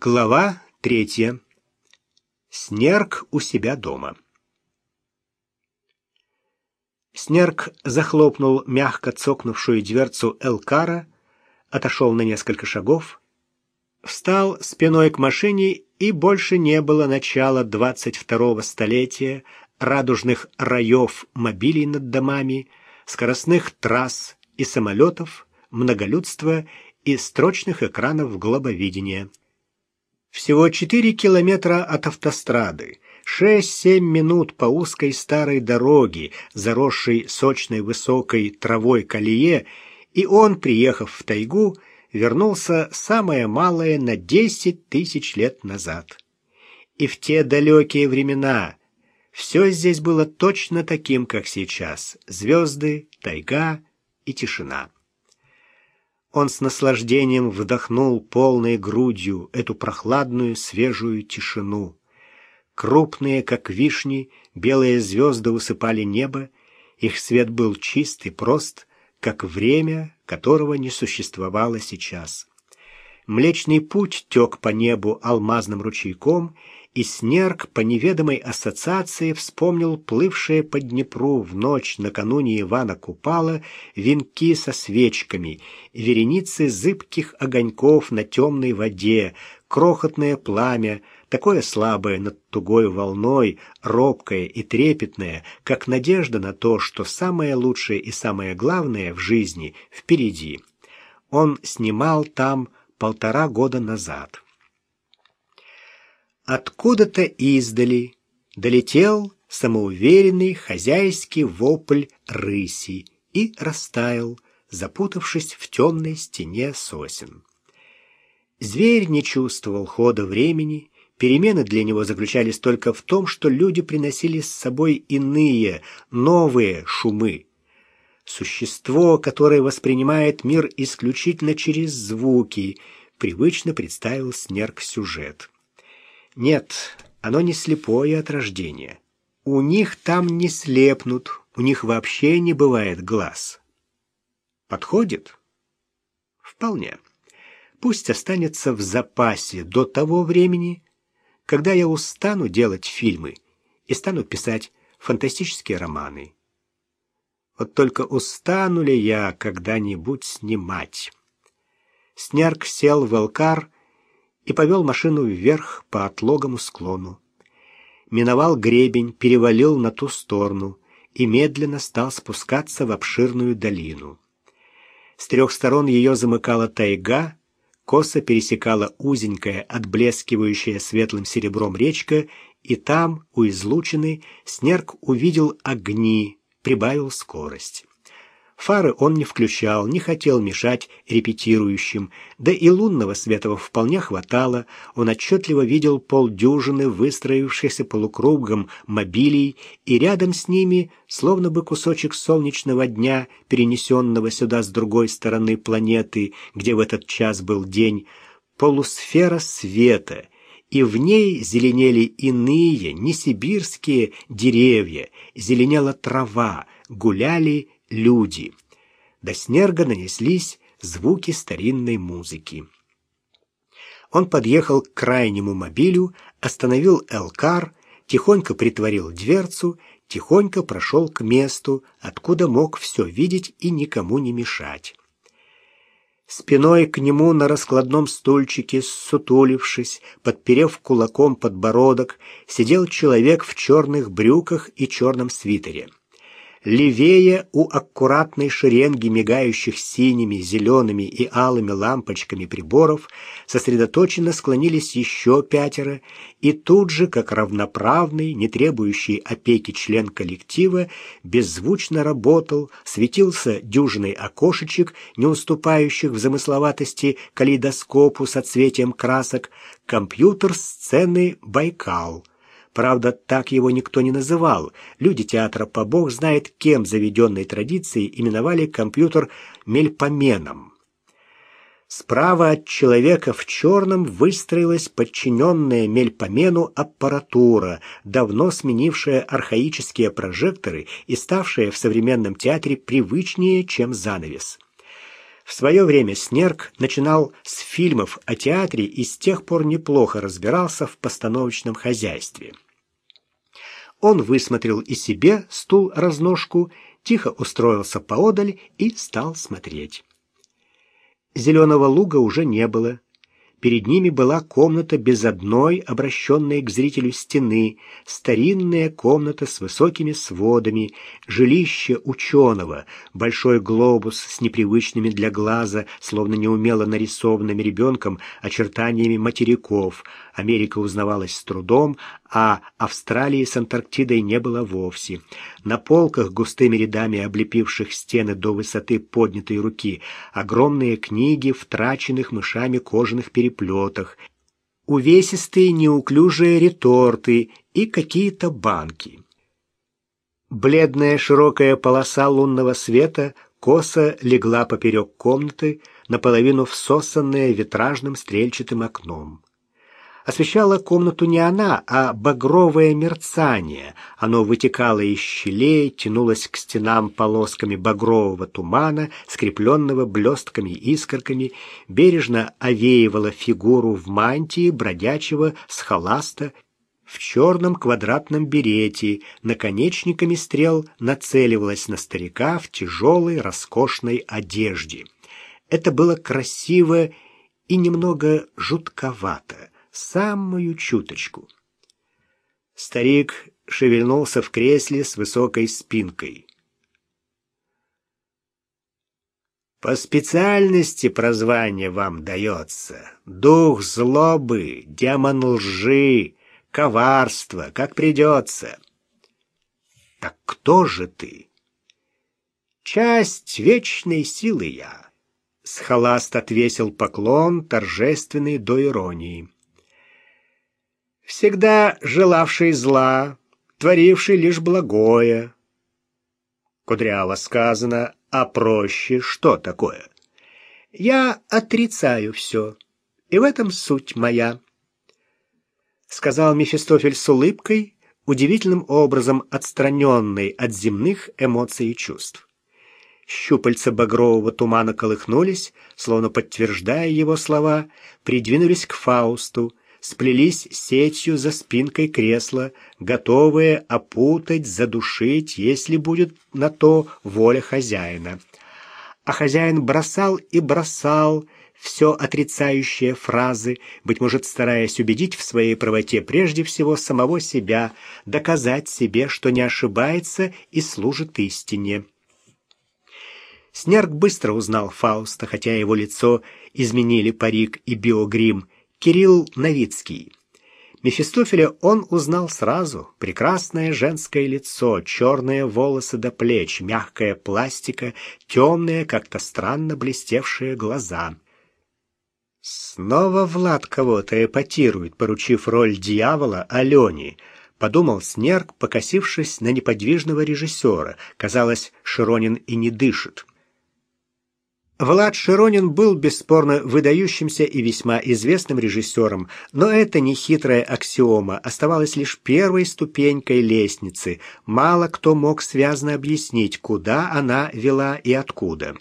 Глава третья. Снерк у себя дома. Снерк захлопнул мягко цокнувшую дверцу Элкара, отошел на несколько шагов, встал спиной к машине, и больше не было начала 22-го столетия, радужных раев мобилей над домами, скоростных трасс и самолетов, многолюдства и строчных экранов глобовидения. Всего 4 километра от автострады, 6-7 минут по узкой старой дороге, заросшей сочной высокой травой колее, и он, приехав в тайгу, вернулся самое малое на 10 тысяч лет назад. И в те далекие времена все здесь было точно таким, как сейчас. Звезды, тайга и тишина. Он с наслаждением вдохнул полной грудью эту прохладную, свежую тишину. Крупные, как вишни, белые звезды усыпали небо, их свет был чист и прост, как время, которого не существовало сейчас. Млечный путь тек по небу алмазным ручейком, и Снерк по неведомой ассоциации вспомнил плывшие по Днепру в ночь накануне Ивана Купала венки со свечками, вереницы зыбких огоньков на темной воде, крохотное пламя, такое слабое над тугой волной, робкое и трепетное, как надежда на то, что самое лучшее и самое главное в жизни впереди. Он снимал там полтора года назад. Откуда-то издали долетел самоуверенный хозяйский вопль рыси и растаял, запутавшись в темной стене сосен. Зверь не чувствовал хода времени, перемены для него заключались только в том, что люди приносили с собой иные, новые шумы. Существо, которое воспринимает мир исключительно через звуки, привычно представил Снерк сюжет. Нет, оно не слепое от рождения. У них там не слепнут, у них вообще не бывает глаз. Подходит? Вполне. Пусть останется в запасе до того времени, когда я устану делать фильмы и стану писать фантастические романы. Вот только устану ли я когда-нибудь снимать? Снярк сел в Элкар и повел машину вверх по отлогому склону. Миновал гребень, перевалил на ту сторону и медленно стал спускаться в обширную долину. С трех сторон ее замыкала тайга, косо пересекала узенькая, отблескивающая светлым серебром речка, и там, у излучины, Снерк увидел огни, прибавил скорость. Фары он не включал, не хотел мешать репетирующим, да и лунного света вполне хватало. Он отчетливо видел полдюжины выстроившихся полукругом мобилей, и рядом с ними, словно бы кусочек солнечного дня, перенесенного сюда с другой стороны планеты, где в этот час был день, полусфера света — и в ней зеленели иные, не сибирские деревья, зеленела трава, гуляли люди. До снерга нанеслись звуки старинной музыки. Он подъехал к крайнему мобилю, остановил Элкар, тихонько притворил дверцу, тихонько прошел к месту, откуда мог все видеть и никому не мешать. Спиной к нему на раскладном стульчике, сутулившись, подперев кулаком подбородок, сидел человек в черных брюках и черном свитере. Левее у аккуратной шеренги мигающих синими, зелеными и алыми лампочками приборов сосредоточенно склонились еще пятеро, и тут же, как равноправный, не требующий опеки член коллектива, беззвучно работал, светился дюжиной окошечек, не уступающих в замысловатости калейдоскопу со цветием красок, компьютер сцены «Байкал», Правда, так его никто не называл. Люди театра по бог знает кем заведенной традицией именовали компьютер мельпоменом. Справа от человека в черном выстроилась подчиненная мельпомену аппаратура, давно сменившая архаические прожекторы и ставшая в современном театре привычнее, чем занавес. В свое время Снерк начинал с фильмов о театре и с тех пор неплохо разбирался в постановочном хозяйстве. Он высмотрел и себе стул-разножку, тихо устроился поодаль и стал смотреть. Зеленого луга уже не было. Перед ними была комната без одной обращенной к зрителю стены, старинная комната с высокими сводами, жилище ученого, большой глобус с непривычными для глаза, словно неумело нарисованными ребенком, очертаниями материков. Америка узнавалась с трудом, а Австралии с Антарктидой не было вовсе. На полках, густыми рядами облепивших стены до высоты поднятой руки, огромные книги в траченных мышами кожаных переплетах, увесистые неуклюжие реторты и какие-то банки. Бледная широкая полоса лунного света косо легла поперек комнаты, наполовину всосанная витражным стрельчатым окном. Освещала комнату не она, а багровое мерцание. Оно вытекало из щелей, тянулось к стенам полосками багрового тумана, скрепленного блестками и искорками, бережно овеивало фигуру в мантии бродячего с холаста в черном квадратном берете, наконечниками стрел нацеливалась на старика в тяжелой, роскошной одежде. Это было красиво и немного жутковато самую чуточку. Старик шевельнулся в кресле с высокой спинкой. По специальности прозвание вам дается. Дух злобы, демон лжи, коварства, как придется. Так кто же ты? Часть вечной силы я. Схоласт отвесил поклон, торжественный до иронии всегда желавший зла, творивший лишь благое. Кудряво сказано, а проще что такое? Я отрицаю все, и в этом суть моя. Сказал Мефистофель с улыбкой, удивительным образом отстраненный от земных эмоций и чувств. Щупальца багрового тумана колыхнулись, словно подтверждая его слова, придвинулись к Фаусту, сплелись сетью за спинкой кресла, готовые опутать, задушить, если будет на то воля хозяина. А хозяин бросал и бросал все отрицающие фразы, быть может, стараясь убедить в своей правоте прежде всего самого себя, доказать себе, что не ошибается и служит истине. Снерк быстро узнал Фауста, хотя его лицо изменили парик и биогрим, Кирилл Новицкий. Мефистофеля он узнал сразу. Прекрасное женское лицо, черные волосы до плеч, мягкая пластика, темные, как-то странно блестевшие глаза. Снова Влад кого-то эпатирует, поручив роль дьявола Алене. Подумал Снерк, покосившись на неподвижного режиссера. Казалось, Широнин и не дышит. Влад Широнин был бесспорно выдающимся и весьма известным режиссером, но это не хитрая аксиома, оставалась лишь первой ступенькой лестницы. Мало кто мог связно объяснить, куда она вела и откуда.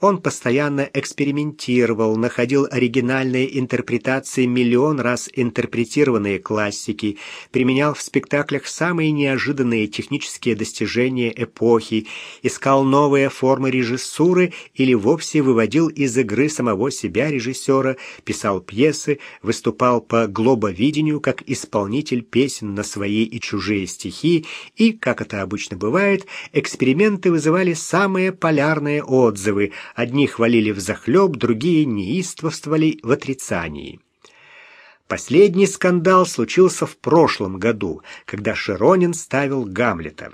Он постоянно экспериментировал, находил оригинальные интерпретации миллион раз интерпретированные классики, применял в спектаклях самые неожиданные технические достижения эпохи, искал новые формы режиссуры или вовсе выводил из игры самого себя режиссера, писал пьесы, выступал по глобовидению как исполнитель песен на свои и чужие стихи. И, как это обычно бывает, эксперименты вызывали самые полярные отзывы, одни хвалили взахлеб, другие неистовствовали в отрицании. Последний скандал случился в прошлом году, когда Широнин ставил Гамлета.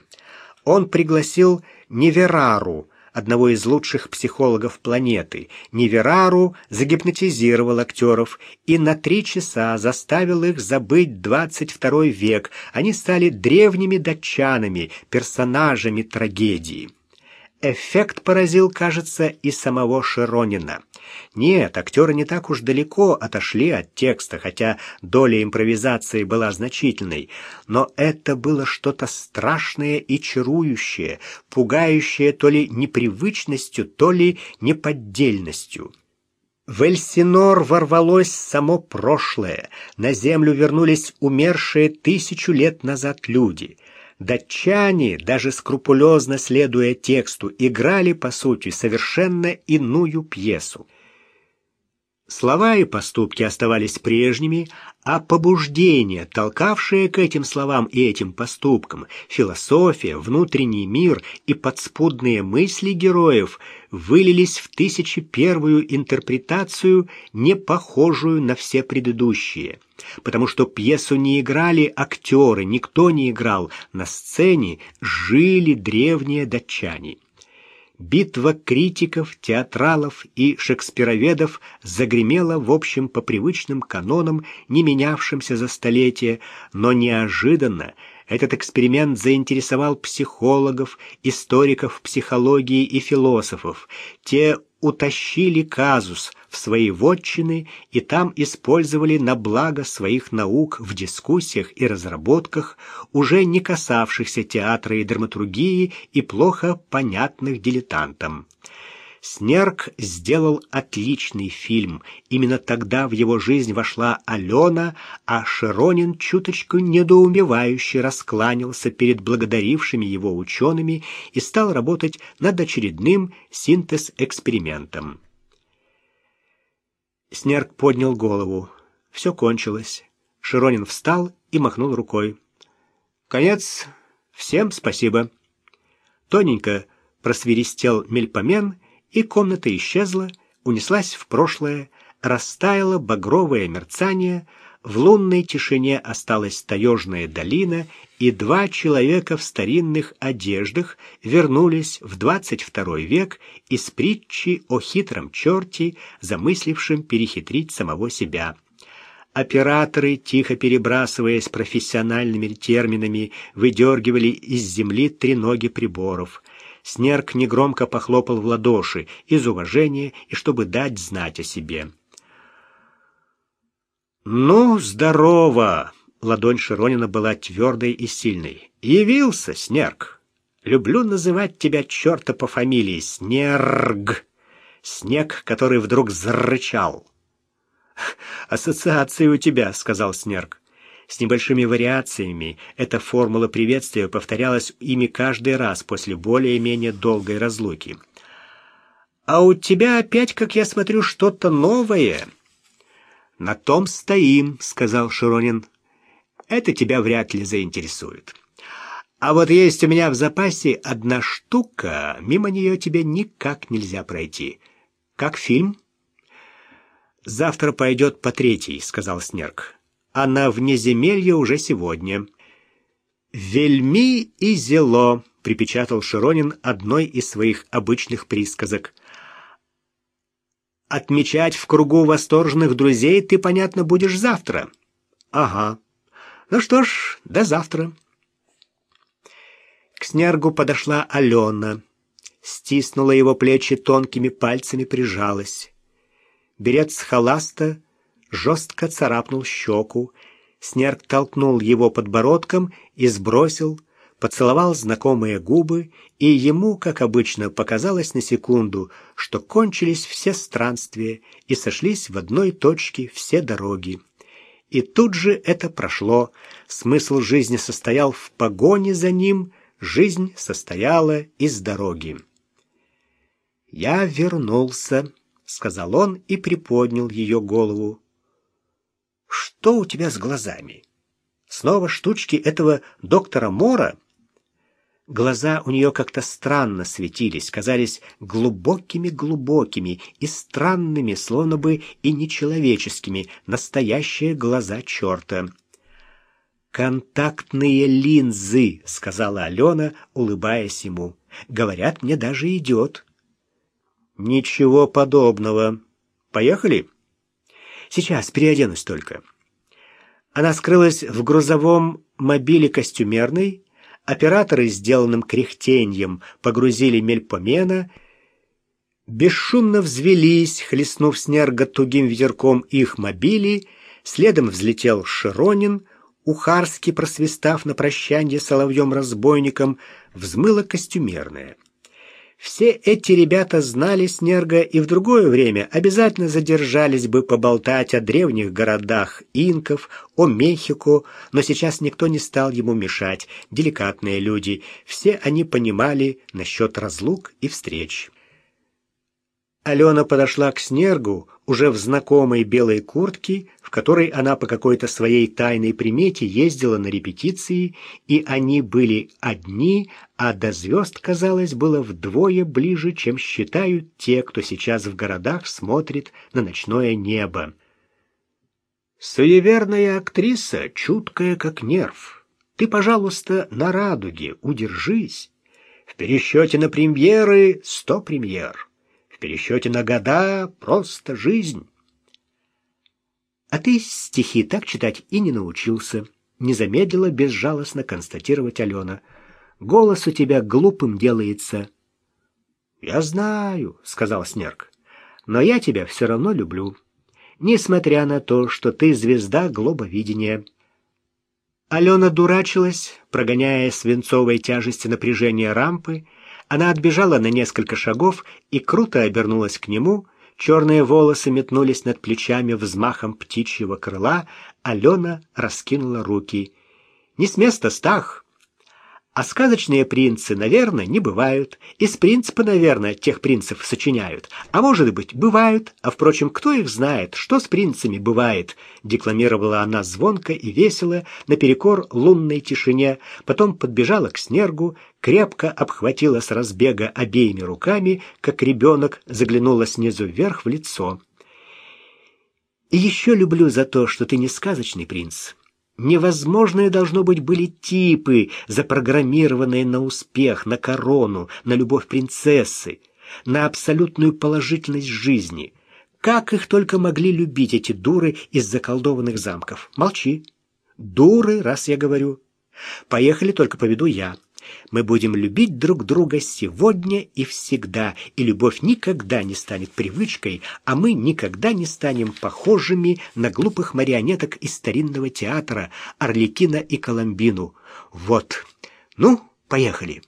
Он пригласил Неверару, одного из лучших психологов планеты. Неверару загипнотизировал актеров и на три часа заставил их забыть 22 век. Они стали древними датчанами, персонажами трагедии. Эффект поразил, кажется, и самого Широнина. Нет, актеры не так уж далеко отошли от текста, хотя доля импровизации была значительной, но это было что-то страшное и чарующее, пугающее то ли непривычностью, то ли неподдельностью. В Эльсинор ворвалось само прошлое, на землю вернулись умершие тысячу лет назад люди — Датчане, даже скрупулезно следуя тексту, играли, по сути, совершенно иную пьесу. Слова и поступки оставались прежними, а побуждение, толкавшее к этим словам и этим поступкам, философия, внутренний мир и подспудные мысли героев вылились в тысячи первую интерпретацию, не похожую на все предыдущие. Потому что пьесу не играли актеры, никто не играл, на сцене жили древние датчане. Битва критиков, театралов и шекспироведов загремела в общем по привычным канонам, не менявшимся за столетия, но неожиданно этот эксперимент заинтересовал психологов, историков психологии и философов. Те утащили казус в свои вотчины и там использовали на благо своих наук в дискуссиях и разработках, уже не касавшихся театра и драматургии и плохо понятных дилетантам. Снерк сделал отличный фильм. Именно тогда в его жизнь вошла Алена, а Широнин чуточку недоумевающе раскланялся перед благодарившими его учеными и стал работать над очередным синтез-экспериментом. Снерк поднял голову. Все кончилось. Широнин встал и махнул рукой. «Конец. Всем спасибо». Тоненько просверистел мельпомен и комната исчезла, унеслась в прошлое, растаяло багровое мерцание, в лунной тишине осталась таежная долина, и два человека в старинных одеждах вернулись в двадцать второй век из притчи о хитром черте, замыслившем перехитрить самого себя. Операторы, тихо перебрасываясь профессиональными терминами, выдергивали из земли треноги приборов. Снерк негромко похлопал в ладоши из уважения и чтобы дать знать о себе. «Ну, здорово!» — ладонь Широнина была твердой и сильной. «Явился, Снерк! Люблю называть тебя черта по фамилии Снерг, снег, который вдруг зарычал». «Ассоциации у тебя», — сказал Снерк. С небольшими вариациями эта формула приветствия повторялась ими каждый раз после более-менее долгой разлуки. «А у тебя опять, как я смотрю, что-то новое?» «На том стоим», — сказал Широнин. «Это тебя вряд ли заинтересует. А вот есть у меня в запасе одна штука, мимо нее тебе никак нельзя пройти. Как фильм?» «Завтра пойдет по третий», — сказал Снерк а на внеземелье уже сегодня. «Вельми и зело», — припечатал Широнин одной из своих обычных присказок. «Отмечать в кругу восторженных друзей ты, понятно, будешь завтра». «Ага. Ну что ж, до завтра». К снергу подошла Алена, стиснула его плечи тонкими пальцами, прижалась. Берет с холаста жестко царапнул щеку, Снерк толкнул его подбородком и сбросил, поцеловал знакомые губы, и ему, как обычно, показалось на секунду, что кончились все странствия и сошлись в одной точке все дороги. И тут же это прошло. Смысл жизни состоял в погоне за ним, жизнь состояла из дороги. «Я вернулся», — сказал он и приподнял ее голову. Что у тебя с глазами? Снова штучки этого доктора Мора? Глаза у нее как-то странно светились, казались глубокими-глубокими и странными, словно бы и нечеловеческими, настоящие глаза черта. «Контактные линзы», — сказала Алена, улыбаясь ему. «Говорят, мне даже идет». «Ничего подобного. Поехали?» Сейчас переоденусь только. Она скрылась в грузовом мобиле костюмерной, Операторы сделанным кряхтеньем погрузили Мельпомена, бесшумно взвелись, хлестнув снерга тугим ветерком их мобили, следом взлетел Широнин, ухарски просвистав на прощанье соловьем-разбойником, взмыло костюмерное — все эти ребята знали Снерга и в другое время обязательно задержались бы поболтать о древних городах инков, о Мехико, но сейчас никто не стал ему мешать, деликатные люди, все они понимали насчет разлук и встреч. Алена подошла к Снергу уже в знакомой белой куртке, в которой она по какой-то своей тайной примете ездила на репетиции, и они были одни, а до звезд, казалось, было вдвое ближе, чем считают те, кто сейчас в городах смотрит на ночное небо. «Суеверная актриса, чуткая как нерв. Ты, пожалуйста, на радуге удержись. В пересчете на премьеры сто премьер» пересчете на года просто жизнь. А ты стихи так читать и не научился, не замедлила безжалостно констатировать Алена. Голос у тебя глупым делается. Я знаю, сказал Снерк. Но я тебя все равно люблю, несмотря на то, что ты звезда глобовидения. Алена дурачилась, прогоняя свинцовой тяжести напряжения рампы, она отбежала на несколько шагов и круто обернулась к нему. Черные волосы метнулись над плечами взмахом птичьего крыла. Алена раскинула руки. «Не с места, Стах!» А сказочные принцы, наверное, не бывают. Из принципа, наверное, тех принцев сочиняют. А может быть, бывают. А, впрочем, кто их знает, что с принцами бывает? Декламировала она звонко и весело, наперекор лунной тишине. Потом подбежала к снергу, крепко обхватила с разбега обеими руками, как ребенок заглянула снизу вверх в лицо. «И еще люблю за то, что ты не сказочный принц». Невозможные, должно быть, были типы, запрограммированные на успех, на корону, на любовь принцессы, на абсолютную положительность жизни. Как их только могли любить эти дуры из заколдованных замков? Молчи. Дуры, раз я говорю. Поехали, только поведу я. Мы будем любить друг друга сегодня и всегда, и любовь никогда не станет привычкой, а мы никогда не станем похожими на глупых марионеток из старинного театра Орликина и Коломбину. Вот. Ну, поехали.